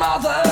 mother.